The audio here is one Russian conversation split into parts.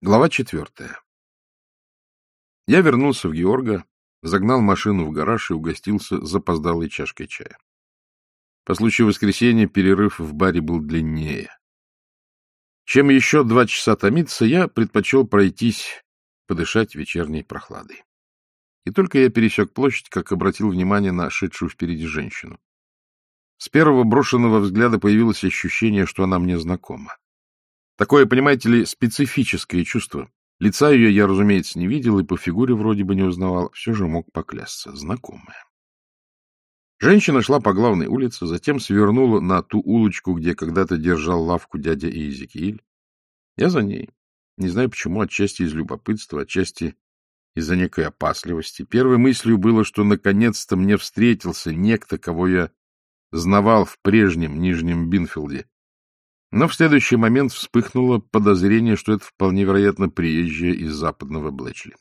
Глава четвертая. Я вернулся в Георга, загнал машину в гараж и угостился запоздалой чашкой чая. По случаю воскресенья перерыв в баре был длиннее. Чем еще два часа томиться, я предпочел пройтись, подышать вечерней прохладой. И только я пересек площадь, как обратил внимание на шедшую впереди женщину. С первого брошенного взгляда появилось ощущение, что она мне знакома. Такое, понимаете ли, специфическое чувство. Лица ее я, разумеется, не видел и по фигуре вроде бы не узнавал, все же мог поклясться. Знакомая. Женщина шла по главной улице, затем свернула на ту улочку, где когда-то держал лавку дядя Иезекииль. Я за ней. Не знаю почему, отчасти из любопытства, отчасти из-за некой опасливости. Первой мыслью было, что наконец-то мне встретился некто, кого я знавал в прежнем Нижнем Бинфилде. Но в следующий момент вспыхнуло подозрение, что это вполне вероятно приезжая из западного Блэчли.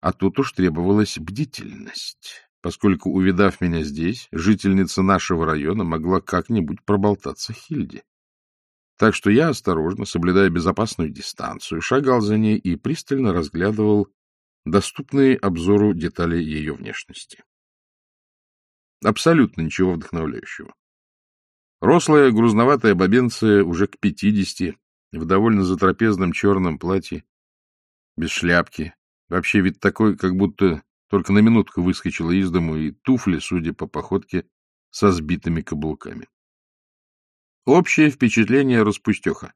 А тут уж требовалась бдительность, поскольку, увидав меня здесь, жительница нашего района могла как-нибудь проболтаться Хильде. Так что я осторожно, соблюдая безопасную дистанцию, шагал за ней и пристально разглядывал доступные обзору детали ее внешности. Абсолютно ничего вдохновляющего. Рослая, грузноватая бабенция уже к пятидесяти, в довольно затрапезном черном платье, без шляпки. Вообще вид такой, как будто только на минутку выскочила из дому, и туфли, судя по походке, со сбитыми каблуками. Общее впечатление распустеха.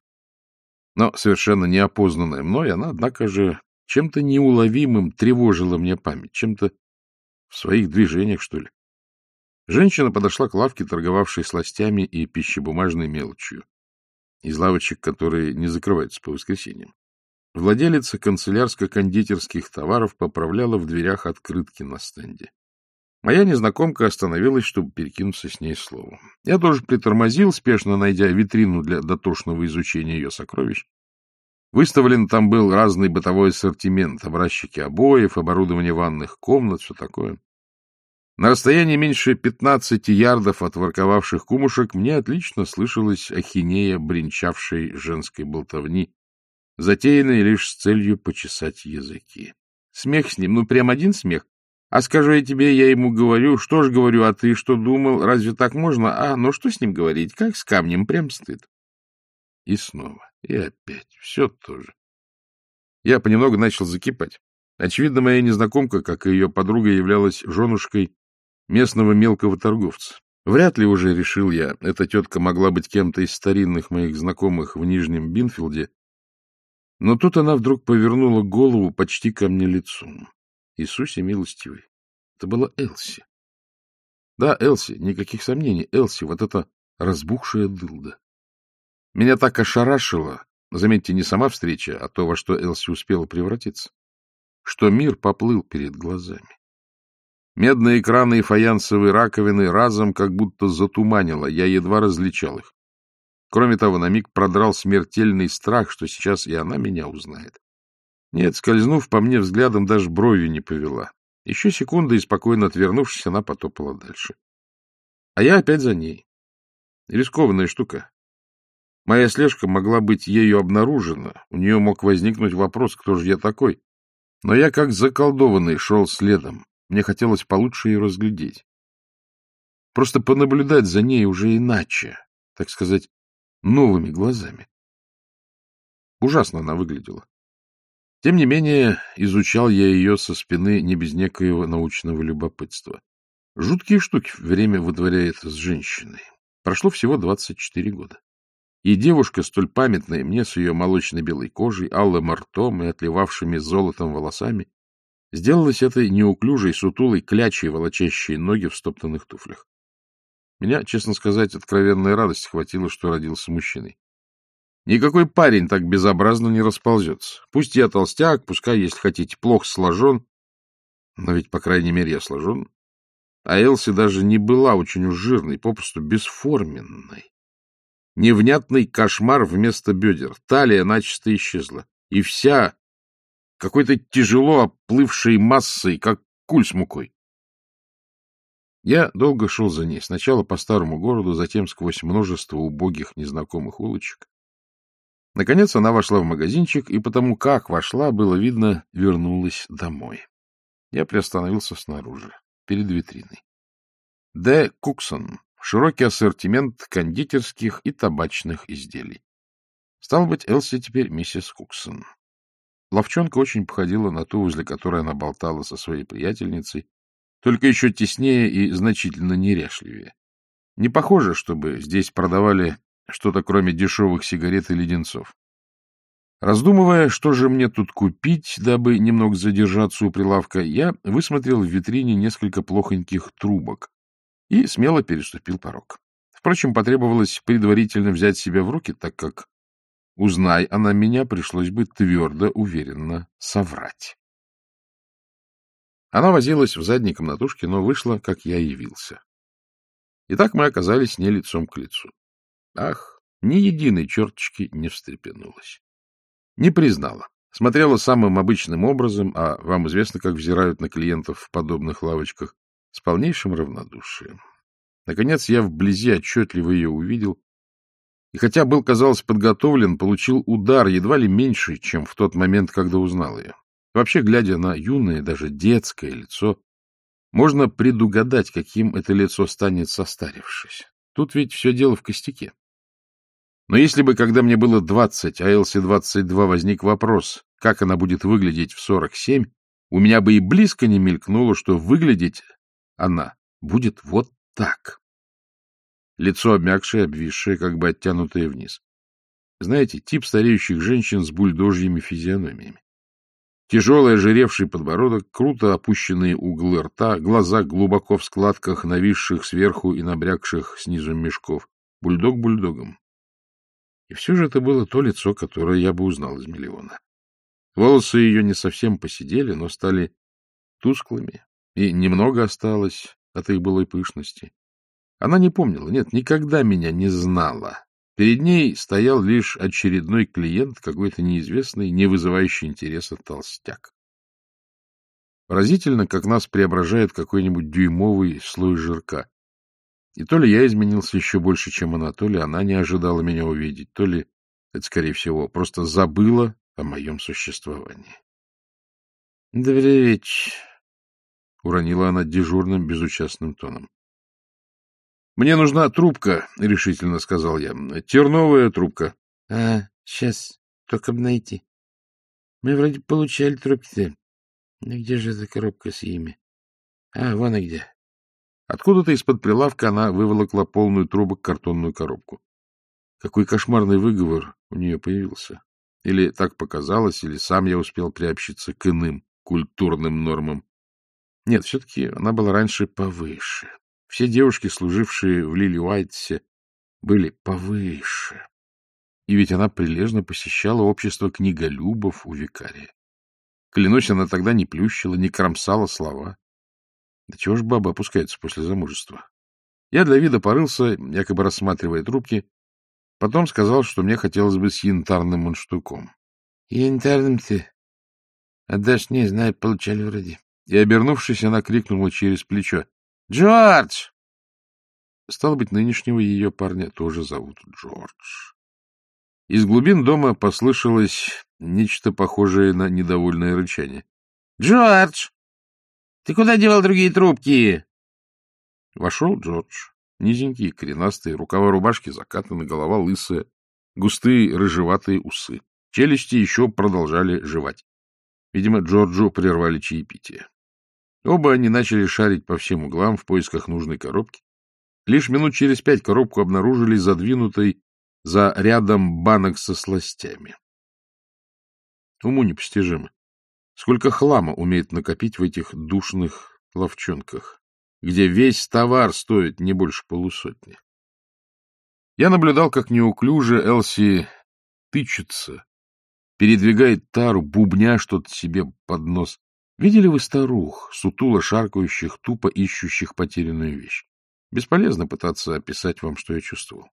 Но совершенно неопознанная мной, она, однако же, чем-то неуловимым тревожила мне память, чем-то в своих движениях, что ли. Женщина подошла к лавке, торговавшей сластями и пищебумажной мелочью, из лавочек, которые не закрываются по воскресеньям. Владелица канцелярско-кондитерских товаров поправляла в дверях открытки на стенде. Моя незнакомка остановилась, чтобы перекинуться с ней словом. Я тоже притормозил, спешно найдя витрину для дотошного изучения ее сокровищ. Выставлен там был разный бытовой ассортимент, образчики обоев, оборудование ванных комнат, все такое. На расстоянии меньше пятнадцати ярдов от ворковавших кумушек мне отлично слышалась ахинея бренчавшей женской болтовни, затеянной лишь с целью почесать языки. Смех с ним, ну прям один смех. А скажу я тебе, я ему говорю, что ж говорю, а ты что думал, разве так можно? А, ну что с ним говорить, как с камнем, прям стыд. И снова, и опять, все то же. Я понемногу начал закипать. Очевидно, моя незнакомка, как и ее подруга, являлась женушкой местного мелкого торговца. Вряд ли уже, решил я, эта тетка могла быть кем-то из старинных моих знакомых в Нижнем Бинфилде, но тут она вдруг повернула голову почти ко мне лицом. Иисусе милостивый. Это была Элси. Да, Элси, никаких сомнений, Элси, вот эта разбухшая дылда. Меня так ошарашило, заметьте, не сама встреча, а то, во что Элси успела превратиться, что мир поплыл перед глазами. Медные экраны и фаянсовые раковины разом как будто затуманило, я едва различал их. Кроме того, на миг продрал смертельный страх, что сейчас и она меня узнает. Нет, скользнув по мне взглядом, даже бровью не повела. Еще секунда, и спокойно отвернувшись, она потопала дальше. А я опять за ней. Рискованная штука. Моя слежка могла быть ею обнаружена. У нее мог возникнуть вопрос, кто же я такой. Но я, как заколдованный, шел следом. Мне хотелось получше ее разглядеть. Просто понаблюдать за ней уже иначе, так сказать, новыми глазами. Ужасно она выглядела. Тем не менее, изучал я ее со спины не без некоего научного любопытства. Жуткие штуки время вытворяет с женщиной. Прошло всего 24 года. И девушка, столь памятная мне с ее молочно-белой кожей, алым ртом и отливавшими золотом волосами, сделалась этой неуклюжей, сутулой, клячей, волочащей ноги в стоптанных туфлях. Меня, честно сказать, откровенная радость хватило, что родился мужчиной. Никакой парень так безобразно не расползется. Пусть я толстяк, пускай, если хотите, плохо сложен, но ведь, по крайней мере, я сложен. А Элси даже не была очень уж жирной, попросту бесформенной. Невнятный кошмар вместо бедер. Талия начисто исчезла. И вся какой-то тяжело оплывшей массой, как куль с мукой. Я долго шел за ней, сначала по старому городу, затем сквозь множество убогих незнакомых улочек. Наконец она вошла в магазинчик, и потому как вошла, было видно, вернулась домой. Я приостановился снаружи, перед витриной. Д. Куксон. Широкий ассортимент кондитерских и табачных изделий. Стал быть, Элси теперь миссис Куксон. Ловчонка очень походила на ту, возле которой она болтала со своей приятельницей, только еще теснее и значительно неряшливее. Не похоже, чтобы здесь продавали что-то кроме дешевых сигарет и леденцов. Раздумывая, что же мне тут купить, дабы немного задержаться у прилавка, я высмотрел в витрине несколько плохоньких трубок и смело переступил порог. Впрочем, потребовалось предварительно взять себя в руки, так как, узнай она меня, пришлось бы твердо, уверенно соврать. Она возилась в задней комнатушке, но вышла, как я явился. Итак, мы оказались не лицом к лицу. Ах, ни единой черточки не встрепенулась. Не признала. Смотрела самым обычным образом, а вам известно, как взирают на клиентов в подобных лавочках, с полнейшим равнодушием. Наконец я вблизи отчетливо ее увидел, и хотя был, казалось, подготовлен, получил удар едва ли меньше, чем в тот момент, когда узнал ее. Вообще, глядя на юное, даже детское лицо, можно предугадать, каким это лицо станет состарившись. Тут ведь все дело в костяке. Но если бы, когда мне было 20, а Элси 22, возник вопрос, как она будет выглядеть в 47, у меня бы и близко не мелькнуло, что выглядеть она будет вот так. Лицо обмякшее, обвисшее, как бы оттянутое вниз. Знаете, тип стареющих женщин с бульдожьими физиономиями. Тяжелый ожиревший подбородок, круто опущенные углы рта, глаза глубоко в складках, нависших сверху и набрякших снизу мешков. Бульдог бульдогом. И все же это было то лицо, которое я бы узнал из миллиона. Волосы ее не совсем посидели, но стали тусклыми, и немного осталось от их былой пышности. Она не помнила, нет, никогда меня не знала. Перед ней стоял лишь очередной клиент, какой-то неизвестный, не вызывающий интереса толстяк. Поразительно, как нас преображает какой-нибудь дюймовый слой жирка. И то ли я изменился еще больше, чем она, то ли она не ожидала меня увидеть, то ли, это скорее всего, просто забыла о моем существовании. — Добрый уронила она дежурным, безучастным тоном. — Мне нужна трубка, — решительно сказал я. — Терновая трубка. — А, сейчас, только бы найти. Мы вроде получали трубки-то. Ну, где же эта коробка с ими? А, вон и где. Откуда-то из-под прилавка она выволокла полную трубок картонную коробку. Какой кошмарный выговор у нее появился. Или так показалось, или сам я успел приобщиться к иным культурным нормам. Нет, все-таки она была раньше повыше. Все девушки, служившие в Лили Уайтсе, были повыше. И ведь она прилежно посещала общество книголюбов у викария. Клянусь, она тогда не плющила, не кромсала слова. Да чего ж баба опускается после замужества? Я для вида порылся, якобы рассматривая трубки, потом сказал, что мне хотелось бы с янтарным мундштуком. — Янтарным ты? Отдашь не знаю, получали вроде. И, обернувшись, она крикнула через плечо. — Джордж! Стало быть, нынешнего ее парня тоже зовут Джордж. Из глубин дома послышалось нечто похожее на недовольное рычание. — Джордж! Ты куда девал другие трубки? Вошел Джордж. Низенький, коренастый, рукава рубашки закатаны, голова лысая, густые рыжеватые усы. Челюсти еще продолжали жевать. Видимо, Джорджу прервали чаепитие. Оба они начали шарить по всем углам в поисках нужной коробки. Лишь минут через пять коробку обнаружили задвинутой за рядом банок со сластями. Уму непостижимо. Сколько хлама умеет накопить в этих душных ловчонках, где весь товар стоит не больше полусотни. Я наблюдал, как неуклюже Элси тычется, передвигает тару, бубня что-то себе под нос. Видели вы старух, сутуло шаркающих, тупо ищущих потерянную вещь? Бесполезно пытаться описать вам, что я чувствовал.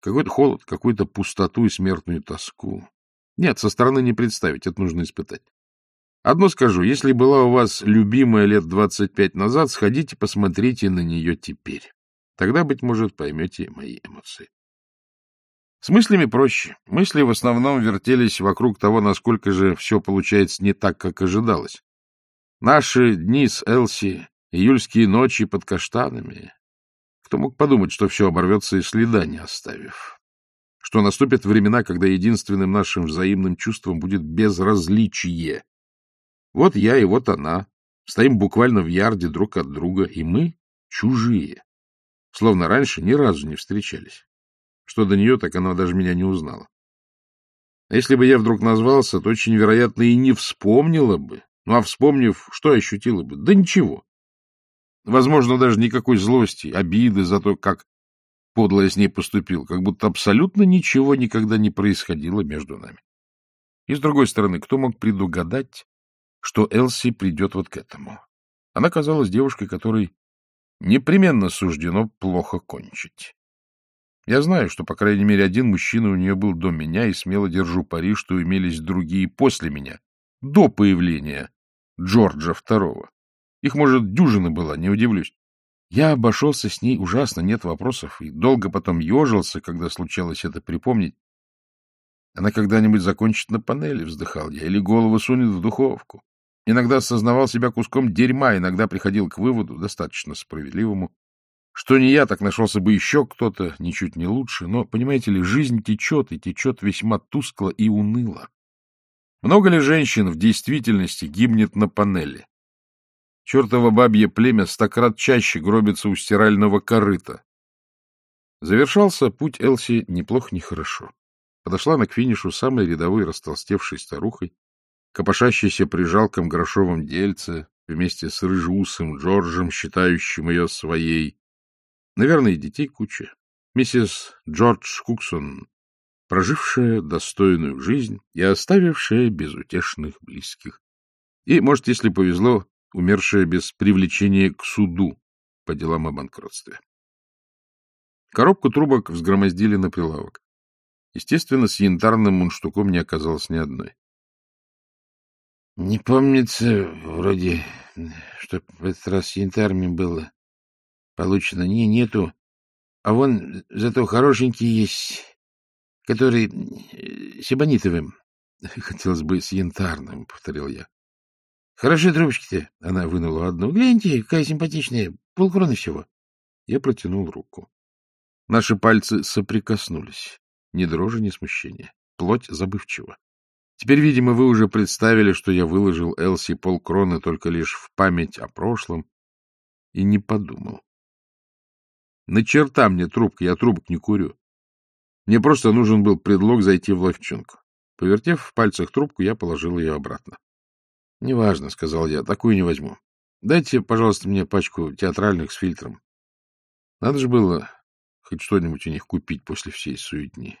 Какой-то холод, какую-то пустоту и смертную тоску. Нет, со стороны не представить, это нужно испытать. Одно скажу, если была у вас любимая лет двадцать пять назад, сходите, посмотрите на нее теперь. Тогда, быть может, поймете мои эмоции. С мыслями проще. Мысли в основном вертелись вокруг того, насколько же все получается не так, как ожидалось. Наши дни с Элси, июльские ночи под каштанами. Кто мог подумать, что все оборвется и следа не оставив? Что наступят времена, когда единственным нашим взаимным чувством будет безразличие. Вот я и вот она. Стоим буквально в ярде друг от друга, и мы чужие. Словно раньше ни разу не встречались. Что до нее, так она даже меня не узнала. А если бы я вдруг назвался, то очень вероятно и не вспомнила бы. Ну, а вспомнив, что ощутила бы? Да ничего. Возможно, даже никакой злости, обиды за то, как подло я с ней поступил, как будто абсолютно ничего никогда не происходило между нами. И, с другой стороны, кто мог предугадать, что Элси придет вот к этому? Она казалась девушкой, которой непременно суждено плохо кончить. Я знаю, что, по крайней мере, один мужчина у нее был до меня, и смело держу пари, что имелись другие после меня, до появления Джорджа II. Их, может, дюжина была, не удивлюсь. Я обошелся с ней ужасно, нет вопросов, и долго потом ежился, когда случалось это припомнить. Она когда-нибудь закончит на панели, вздыхал я, или голову сунет в духовку. Иногда осознавал себя куском дерьма, иногда приходил к выводу, достаточно справедливому, что не я, так нашелся бы еще кто-то, ничуть не лучше. Но, понимаете ли, жизнь течет, и течет весьма тускло и уныло. Много ли женщин в действительности гибнет на панели? Чертово бабье племя стократ чаще гробится у стирального корыта. Завершался путь Элси неплохо, нехорошо. Подошла она к финишу самой рядовой растолстевшей старухой, копошащейся при жалком грошовом дельце, вместе с рыжеусым Джорджем, считающим ее своей, Наверное, детей куча. Миссис Джордж Куксон, прожившая достойную жизнь и оставившая безутешных близких. И, может, если повезло, умершая без привлечения к суду по делам о банкротстве. Коробку трубок взгромоздили на прилавок. Естественно, с янтарным мундштуком не оказалось ни одной. — Не помнится, вроде, что в этот раз янтарами было, получено. Не, нету. А вон зато хорошенький есть, который э, с эбонитовым. Хотелось бы с янтарным, — повторил я. Хорошие трубочки-то. Она вынула одну. Гляньте, какая симпатичная. Полкроны всего. Я протянул руку. Наши пальцы соприкоснулись. Ни дрожи, ни смущения. Плоть забывчива. Теперь, видимо, вы уже представили, что я выложил Элси полкроны только лишь в память о прошлом и не подумал. На черта мне трубка, я трубок не курю. Мне просто нужен был предлог зайти в ловчонку. Повертев в пальцах трубку, я положил ее обратно. — Неважно, — сказал я, — такую не возьму. Дайте, пожалуйста, мне пачку театральных с фильтром. Надо же было хоть что-нибудь у них купить после всей суетни.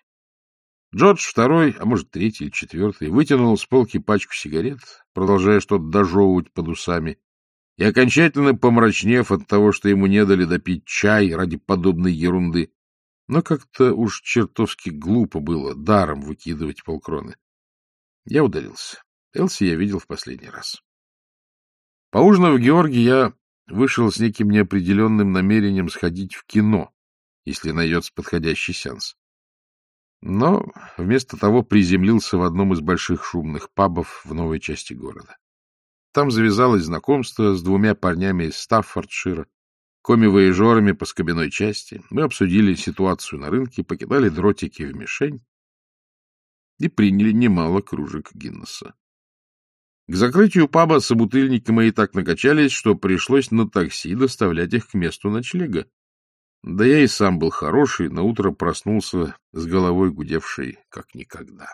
Джордж второй, а может, третий или четвертый, вытянул с полки пачку сигарет, продолжая что-то дожевывать под усами, и, окончательно помрачнев от того, что ему не дали допить чай ради подобной ерунды, но как-то уж чертовски глупо было даром выкидывать полкроны. Я удалился. Элси я видел в последний раз. Поужинав в Георгии, я вышел с неким неопределенным намерением сходить в кино, если найдется подходящий сеанс. Но вместо того приземлился в одном из больших шумных пабов в новой части города. Там завязалось знакомство с двумя парнями из Стаффордшира, коми-воежорами по скобяной части. Мы обсудили ситуацию на рынке, покидали дротики в мишень и приняли немало кружек Гиннесса. К закрытию паба собутыльники мои так накачались, что пришлось на такси доставлять их к месту ночлега. Да я и сам был хороший, на утро проснулся с головой гудевшей как никогда.